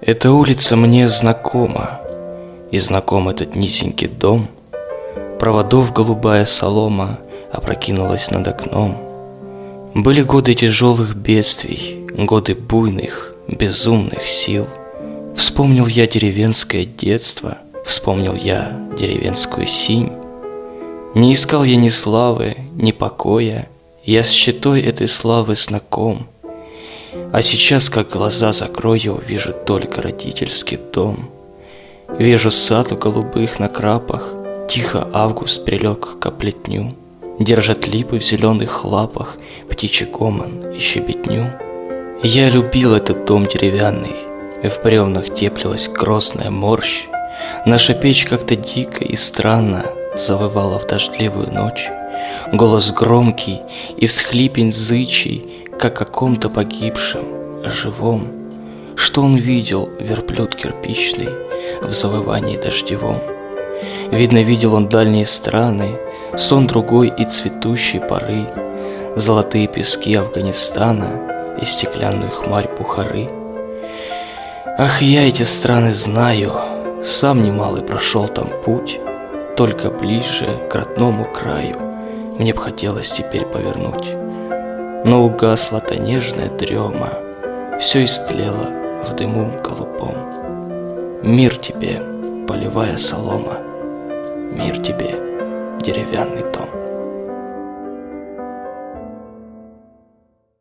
Эта улица мне знакома, И знаком этот низенький дом. Проводов голубая солома Опрокинулась над окном. Были годы тяжелых бедствий, Годы буйных, безумных сил. Вспомнил я деревенское детство, Вспомнил я деревенскую синь. Не искал я ни славы, ни покоя, Я с щитой этой славы знаком — а сейчас, как глаза закрою, вижу только родительский дом. Вижу сад у голубых на крапах, Тихо август прилег к плетню, Держат липы в зеленых лапах Птичий гомон и щебетню. Я любил этот дом деревянный, В бревнах теплилась грозная морщ, Наша печь как-то дико и странно Завывала в дождливую ночь. Голос громкий и всхлипень зычий как о ком-то погибшем, живом. Что он видел, верблюд кирпичный, в завывании дождевом? Видно, видел он дальние страны, сон другой и цветущей поры, золотые пески Афганистана и стеклянную хмарь Бухары. Ах, я эти страны знаю, сам немалый прошел там путь, только ближе к родному краю мне б хотелось теперь повернуть. Но угасла та нежная дрема, Все истлело в дыму голубом. Мир тебе, полевая солома, Мир тебе, деревянный дом.